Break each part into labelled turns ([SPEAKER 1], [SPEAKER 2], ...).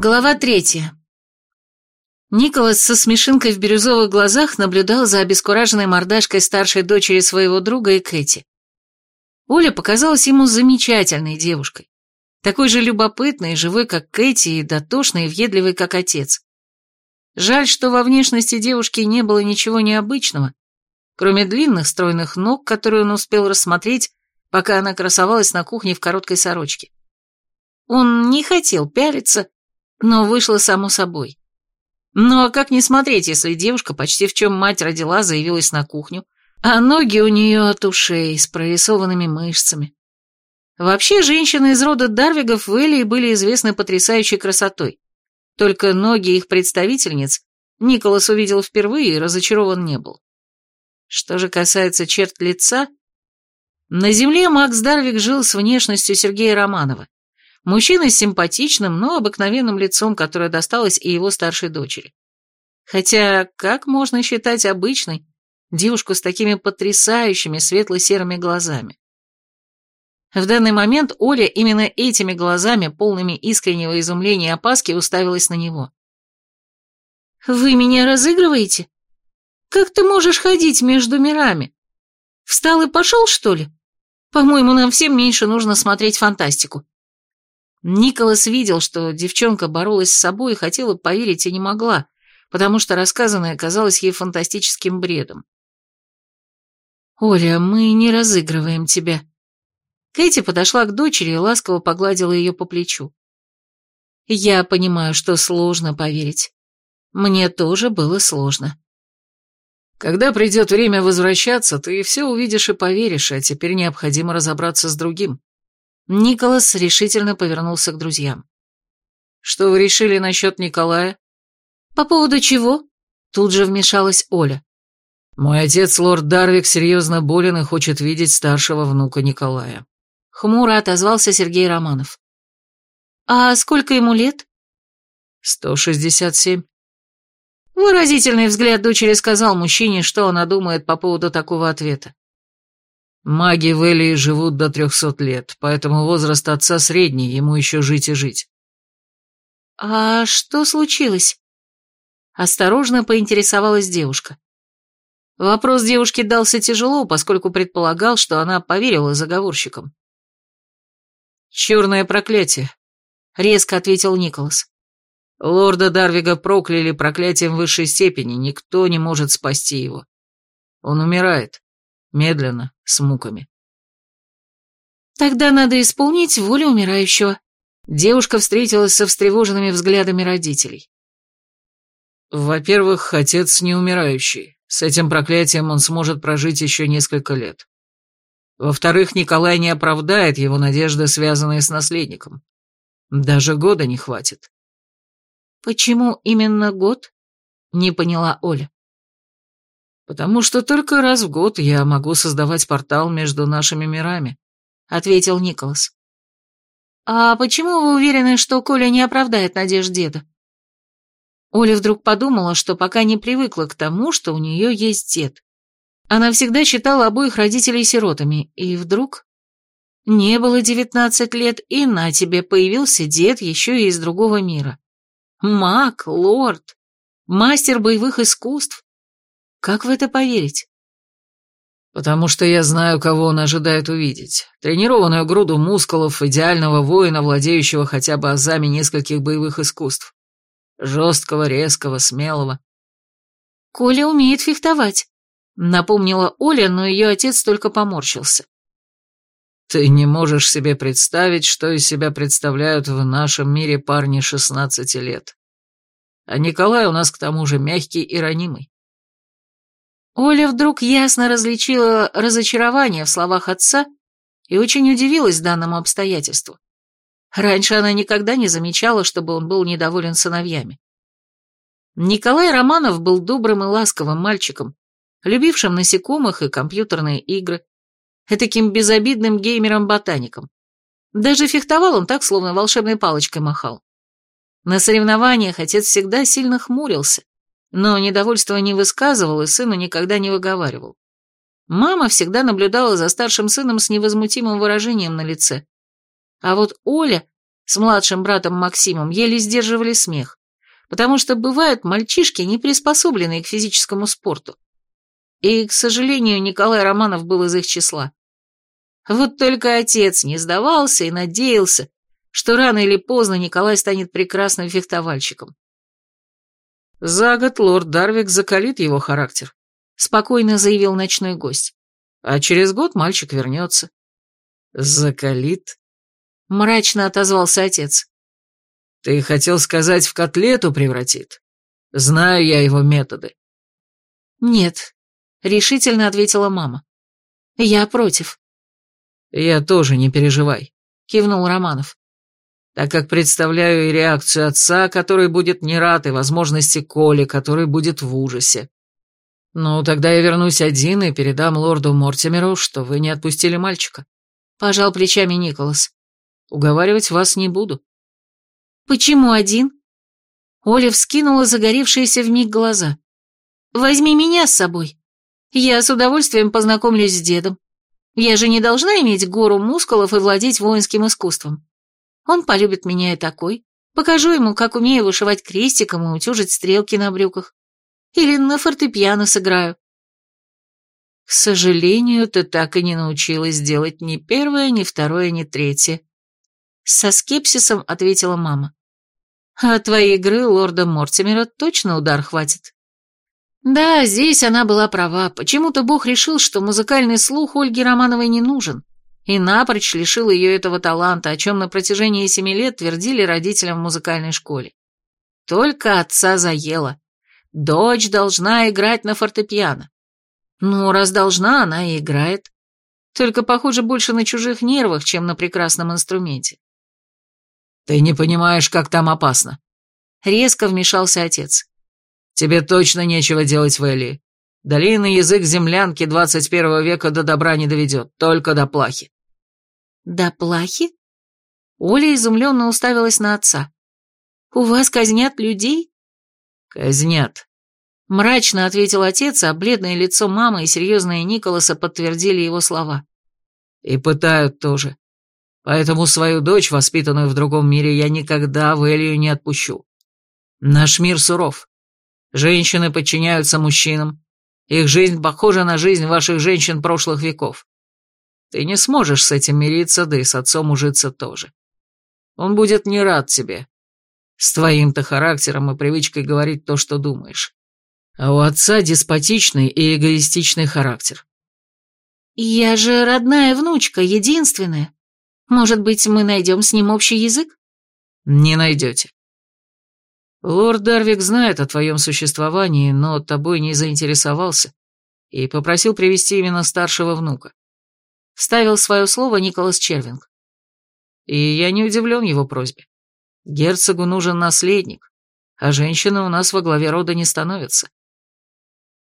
[SPEAKER 1] Глава третья. Николас со смешинкой в бирюзовых глазах наблюдал за обескураженной мордашкой старшей дочери своего друга и Кэти. Оля показалась ему замечательной девушкой, такой же любопытной и живой, как Кэти, и дотошной и въедливой, как отец. Жаль, что во внешности девушки не было ничего необычного, кроме длинных стройных ног, которые он успел рассмотреть, пока она красовалась на кухне в короткой сорочке. Он не хотел пялиться, но вышло само собой. Ну а как не смотреть, если девушка, почти в чем мать родила, заявилась на кухню, а ноги у нее от ушей, с прорисованными мышцами. Вообще, женщины из рода Дарвигов в Элии были известны потрясающей красотой. Только ноги их представительниц Николас увидел впервые и разочарован не был. Что же касается черт лица, на земле Макс Дарвик жил с внешностью Сергея Романова. Мужчина с симпатичным, но обыкновенным лицом, которое досталось и его старшей дочери. Хотя, как можно считать обычной девушку с такими потрясающими светло-серыми глазами? В данный момент Оля именно этими глазами, полными искреннего изумления и опаски, уставилась на него. «Вы меня разыгрываете? Как ты можешь ходить между мирами? Встал и пошел, что ли? По-моему, нам всем меньше нужно смотреть фантастику». Николас видел, что девчонка боролась с собой и хотела поверить и не могла, потому что рассказанное казалось ей фантастическим бредом. «Оля, мы не разыгрываем тебя». Кэти подошла к дочери и ласково погладила ее по плечу. «Я понимаю, что сложно поверить. Мне тоже было сложно».
[SPEAKER 2] «Когда придет время возвращаться, ты все увидишь и поверишь, а теперь необходимо разобраться с другим»,
[SPEAKER 1] Николас решительно повернулся к друзьям.
[SPEAKER 2] «Что вы решили насчет Николая?»
[SPEAKER 1] «По поводу чего?» Тут же вмешалась Оля.
[SPEAKER 2] «Мой отец, лорд Дарвик, серьезно болен и хочет видеть старшего внука Николая».
[SPEAKER 1] Хмуро отозвался Сергей Романов. «А сколько ему лет?»
[SPEAKER 2] «Сто шестьдесят семь».
[SPEAKER 1] Выразительный взгляд дочери сказал мужчине, что она думает по поводу такого ответа.
[SPEAKER 2] Маги в Элии живут до трехсот лет, поэтому возраст отца средний, ему еще жить и жить.
[SPEAKER 1] «А что случилось?» Осторожно поинтересовалась девушка. Вопрос девушке дался тяжело, поскольку предполагал, что она поверила заговорщикам.
[SPEAKER 2] «Черное проклятие», — резко ответил Николас. «Лорда Дарвига прокляли проклятием высшей степени, никто не может спасти его. Он умирает. Медленно, с муками.
[SPEAKER 1] Тогда надо исполнить волю умирающего. Девушка встретилась со встревоженными взглядами родителей.
[SPEAKER 2] Во-первых, отец не умирающий. С этим проклятием он сможет прожить еще несколько лет. Во-вторых, Николай не оправдает его надежды, связанные с наследником. Даже года не хватит.
[SPEAKER 1] Почему именно год? Не поняла Оля.
[SPEAKER 2] «Потому что только раз в год я могу создавать портал между нашими мирами», — ответил Николас.
[SPEAKER 1] «А почему вы уверены, что Коля не оправдает надежд деда?» Оля вдруг подумала, что пока не привыкла к тому, что у нее есть дед. Она всегда считала обоих родителей сиротами, и вдруг... Не было девятнадцать лет, и на тебе появился дед еще и из другого мира. Маг, лорд, мастер боевых искусств, как в это поверить?
[SPEAKER 2] Потому что я знаю, кого он ожидает увидеть. Тренированную груду мускулов, идеального воина, владеющего хотя бы азами нескольких боевых искусств. Жесткого, резкого, смелого.
[SPEAKER 1] Коля умеет фехтовать, напомнила Оля, но ее отец только поморщился.
[SPEAKER 2] Ты не можешь себе представить, что из себя представляют в нашем мире парни шестнадцати лет. А Николай у нас к тому же мягкий и ранимый.
[SPEAKER 1] Оля вдруг ясно различила разочарование в словах отца и очень удивилась данному обстоятельству. Раньше она никогда не замечала, чтобы он был недоволен сыновьями. Николай Романов был добрым и ласковым мальчиком, любившим насекомых и компьютерные игры, таким безобидным геймером-ботаником. Даже фехтовал он так, словно волшебной палочкой махал. На соревнованиях отец всегда сильно хмурился, но недовольства не высказывал и сыну никогда не выговаривал. Мама всегда наблюдала за старшим сыном с невозмутимым выражением на лице. А вот Оля с младшим братом Максимом еле сдерживали смех, потому что бывают мальчишки, не приспособленные к физическому спорту. И, к сожалению, Николай Романов был из их числа. Вот только отец не сдавался и надеялся, что рано или поздно Николай станет прекрасным фехтовальщиком.
[SPEAKER 2] «За год лорд Дарвик закалит его характер», — спокойно заявил ночной гость. «А через год мальчик вернется». «Закалит?» — мрачно отозвался отец. «Ты хотел сказать, в котлету превратит? Знаю я его методы».
[SPEAKER 1] «Нет», — решительно ответила мама. «Я против».
[SPEAKER 2] «Я тоже, не переживай», — кивнул Романов так как представляю и реакцию отца, который будет не рад, и возможности Коли, который будет в ужасе. Ну, тогда я вернусь один и передам лорду Мортимеру, что вы не отпустили мальчика. Пожал плечами Николас. Уговаривать вас не буду.
[SPEAKER 1] Почему один? Оля вскинула загоревшиеся вмиг глаза. Возьми меня с собой. Я с удовольствием познакомлюсь с дедом. Я же не должна иметь гору мускулов и владеть воинским искусством. Он полюбит меня и такой. Покажу ему, как умею вышивать крестиком и утюжить стрелки на брюках. Или на фортепиано сыграю.
[SPEAKER 2] К сожалению, ты так и не научилась делать ни первое, ни второе, ни третье.
[SPEAKER 1] Со скепсисом ответила мама. А твоей игры лорда Мортимера точно удар хватит. Да, здесь она была права. Почему-то Бог решил, что музыкальный слух Ольге Романовой не нужен, и напрочь лишил ее этого таланта, о чем на протяжении семи лет твердили родителям в музыкальной школе. Только отца заело. Дочь должна играть на фортепиано. Ну, раз должна, она и играет. Только, похоже, больше на чужих нервах, чем на прекрасном инструменте.
[SPEAKER 2] «Ты не понимаешь, как там опасно», — резко вмешался отец. «Тебе точно нечего делать в Элии. Долинный язык землянки 21 века до добра не доведет, только до плахи.
[SPEAKER 1] «Да плахи?» Оля изумленно уставилась на отца. «У вас казнят людей?»
[SPEAKER 2] «Казнят», — мрачно ответил отец, а бледное лицо мамы и серьезное Николаса подтвердили его слова. «И пытают тоже. Поэтому свою дочь, воспитанную в другом мире, я никогда в Элию не отпущу. Наш мир суров. Женщины подчиняются мужчинам. Их жизнь похожа на жизнь ваших женщин прошлых веков. Ты не сможешь с этим мириться, да и с отцом ужиться тоже. Он будет не рад тебе. С твоим-то характером и привычкой говорить то, что думаешь. А у отца деспотичный и эгоистичный характер.
[SPEAKER 1] Я же родная внучка, единственная. Может быть, мы найдем с ним общий язык?
[SPEAKER 2] Не найдете. Лорд Дарвик знает о твоем существовании, но тобой не заинтересовался и попросил привести именно старшего внука. Вставил свое слово Николас Червинг. И я не удивлен его просьбе. Герцогу нужен наследник, а женщины у нас во главе рода не становятся.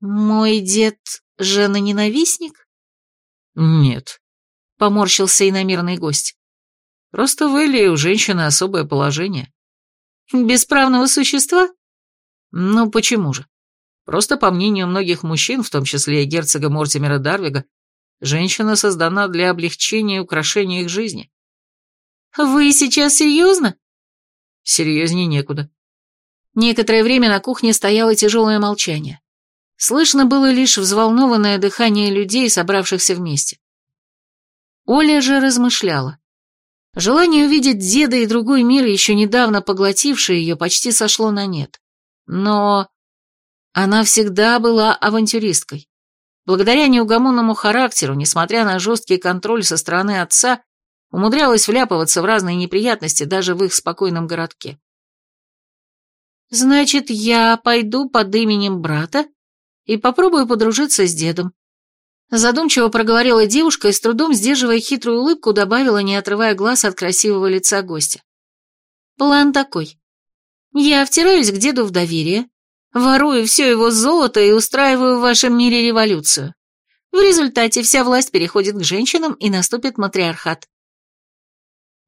[SPEAKER 1] Мой дед жена-ненавистник?
[SPEAKER 2] Нет,
[SPEAKER 1] поморщился иномирный гость.
[SPEAKER 2] Просто в Элии у женщины особое положение.
[SPEAKER 1] Бесправного существа?
[SPEAKER 2] Ну, почему же? Просто по мнению многих мужчин, в том числе и герцога Мортимера Дарвига, Женщина создана для облегчения и украшения их жизни.
[SPEAKER 1] Вы сейчас серьезно?
[SPEAKER 2] Серьезнее некуда.
[SPEAKER 1] Некоторое время на кухне стояло тяжелое молчание. Слышно было лишь взволнованное дыхание людей, собравшихся вместе. Оля же размышляла. Желание увидеть деда и другой мир, еще недавно поглотивший ее, почти сошло на нет. Но она всегда была авантюристкой. Благодаря неугомонному характеру, несмотря на жесткий контроль со стороны отца, умудрялась вляпываться в разные неприятности даже в их спокойном городке. «Значит, я пойду под именем брата и попробую подружиться с дедом», Задумчиво проговорила девушка и с трудом, сдерживая хитрую улыбку, добавила, не отрывая глаз от красивого лица гостя. «План такой. Я втираюсь к деду в доверие, Ворую все его золото и устраиваю в вашем мире революцию. В результате вся власть переходит к женщинам и наступит матриархат.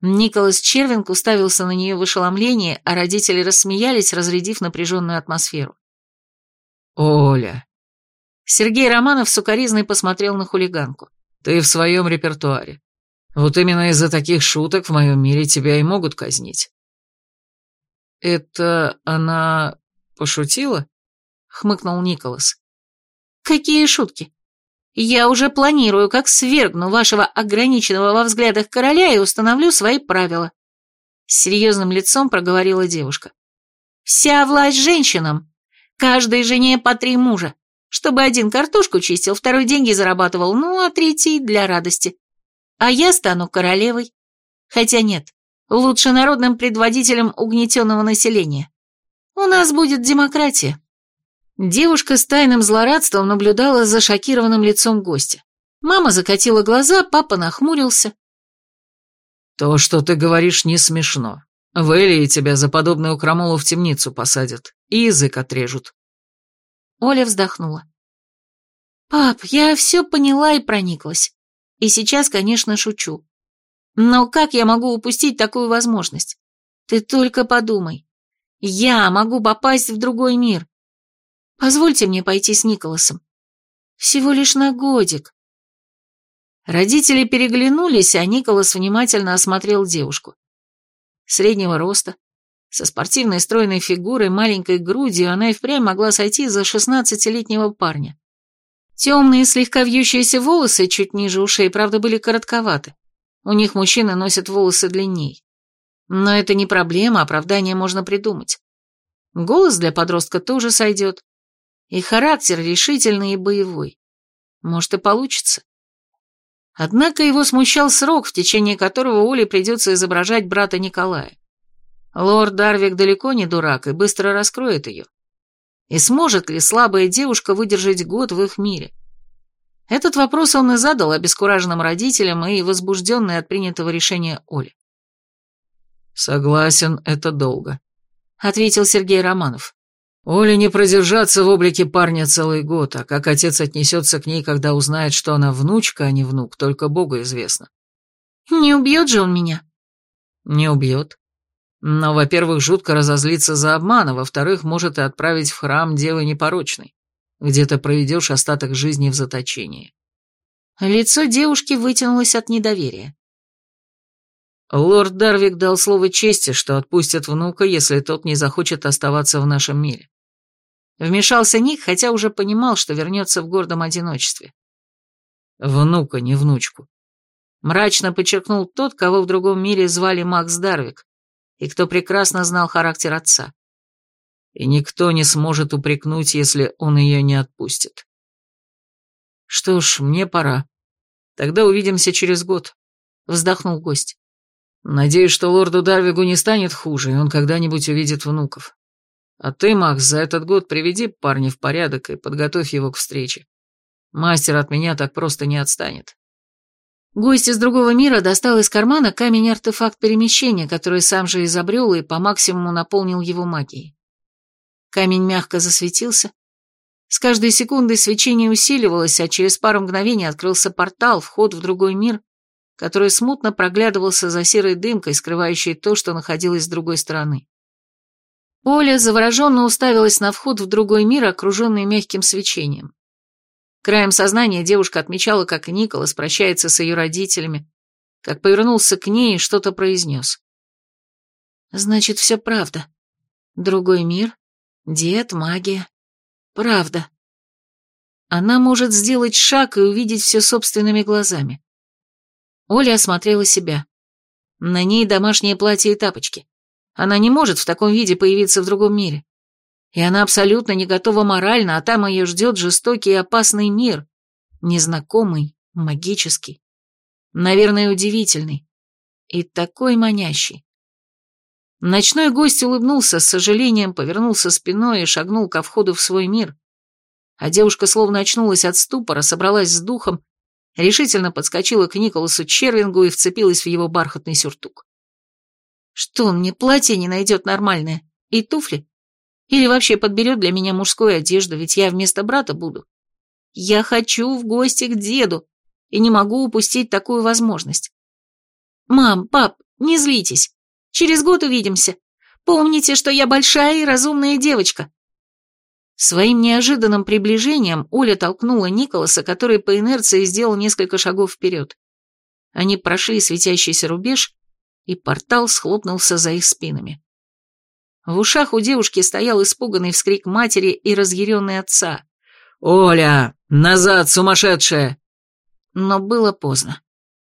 [SPEAKER 1] Николас Червинг уставился на нее в ошеломлении, а родители рассмеялись, разрядив напряженную атмосферу.
[SPEAKER 2] «Оля!»
[SPEAKER 1] Сергей Романов сукоризной посмотрел на хулиганку.
[SPEAKER 2] «Ты в своем репертуаре. Вот именно из-за таких шуток в моем мире тебя и могут казнить. Это она пошутила? Хмыкнул Николас.
[SPEAKER 1] Какие шутки? Я уже планирую, как свергну вашего ограниченного во взглядах короля и установлю свои правила. С серьезным лицом проговорила девушка. Вся власть женщинам. Каждой жене по три мужа. Чтобы один картошку чистил, второй деньги зарабатывал, ну, а третий для радости. А я стану королевой. Хотя нет, лучше народным предводителем угнетенного населения. У нас будет демократия. Девушка с тайным злорадством наблюдала за шокированным лицом гостя. Мама закатила глаза, папа нахмурился.
[SPEAKER 2] «То, что ты говоришь, не смешно. В Элии тебя за подобную крамолу в темницу посадят и язык отрежут».
[SPEAKER 1] Оля вздохнула. «Пап, я все поняла и прониклась. И сейчас, конечно, шучу. Но как я могу упустить такую возможность? Ты только подумай. Я могу попасть в другой мир. Позвольте мне пойти с Николасом. Всего лишь на годик. Родители переглянулись, а Николас внимательно осмотрел девушку. Среднего роста, со спортивной стройной фигурой, маленькой грудью, она и впрямь могла сойти за шестнадцатилетнего парня. Темные, слегка вьющиеся волосы чуть ниже ушей, правда, были коротковаты. У них мужчины носят волосы длинней. Но это не проблема, оправдание можно придумать. Голос для подростка тоже сойдет. И характер решительный и боевой. Может и получится. Однако его смущал срок, в течение которого Оле придется изображать брата Николая. Лорд Дарвик далеко не дурак и быстро раскроет ее. И сможет ли слабая девушка выдержать год в их мире? Этот вопрос он и задал обескураженным родителям и возбужденной от принятого решения Оле.
[SPEAKER 2] «Согласен, это долго», —
[SPEAKER 1] ответил Сергей Романов.
[SPEAKER 2] «Оле не продержаться в облике парня целый год, а как отец отнесется к ней, когда узнает, что она внучка, а не внук, только Богу известно».
[SPEAKER 1] «Не убьет же он меня?»
[SPEAKER 2] «Не убьет. Но, во-первых, жутко разозлиться за обман, а во-вторых, может и отправить в храм девы непорочной, где ты проведешь остаток жизни в заточении.
[SPEAKER 1] Лицо девушки вытянулось от недоверия.
[SPEAKER 2] Лорд Дарвик дал слово чести, что отпустит внука, если тот не захочет оставаться в нашем мире. Вмешался Ник, хотя уже понимал, что вернется в гордом одиночестве. Внука, не внучку. Мрачно подчеркнул тот, кого в другом мире звали Макс Дарвик, и кто прекрасно знал характер отца. И никто не сможет упрекнуть, если он ее не отпустит. Что ж, мне пора. Тогда увидимся через год, вздохнул гость. Надеюсь, что лорду Дарвигу не станет хуже, и он когда-нибудь увидит внуков. А ты, Макс, за этот год приведи парня в порядок и подготовь его к встрече. Мастер от меня так просто не отстанет.
[SPEAKER 1] Гость из другого мира достал из кармана камень-артефакт перемещения, который сам же изобрел и по максимуму наполнил его магией. Камень мягко засветился. С каждой секундой свечение усиливалось, а через пару мгновений открылся портал, вход в другой мир, который смутно проглядывался за серой дымкой, скрывающей то, что находилось с другой стороны. Оля завороженно уставилась на вход в другой мир, окруженный мягким свечением. Краем сознания девушка отмечала, как Николас прощается с ее родителями, как повернулся к ней и что-то произнес. «Значит, все правда. Другой мир, дед, магия. Правда. Она может сделать шаг и увидеть все собственными глазами». Оля осмотрела себя. На ней домашнее платье и тапочки. Она не может в таком виде появиться в другом мире. И она абсолютно не готова морально, а там ее ждет жестокий и опасный мир. Незнакомый, магический. Наверное, удивительный. И такой манящий. Ночной гость улыбнулся с сожалением, повернулся спиной и шагнул ко входу в свой мир. А девушка словно очнулась от ступора, собралась с духом, решительно подскочила к Николасу Червингу и вцепилась в его бархатный сюртук. Что он мне платье не найдет нормальное? И туфли? Или вообще подберет для меня мужскую одежду, ведь я вместо брата буду. Я хочу в гости к деду и не могу упустить такую возможность. Мам, пап, не злитесь. Через год увидимся. Помните, что я большая и разумная девочка. Своим неожиданным приближением Оля толкнула Николаса, который по инерции сделал несколько шагов вперед. Они прошли светящийся рубеж, и портал схлопнулся за их спинами. В ушах у девушки стоял испуганный вскрик матери и разъяренный отца.
[SPEAKER 2] «Оля! Назад, сумасшедшая!»
[SPEAKER 1] Но было поздно.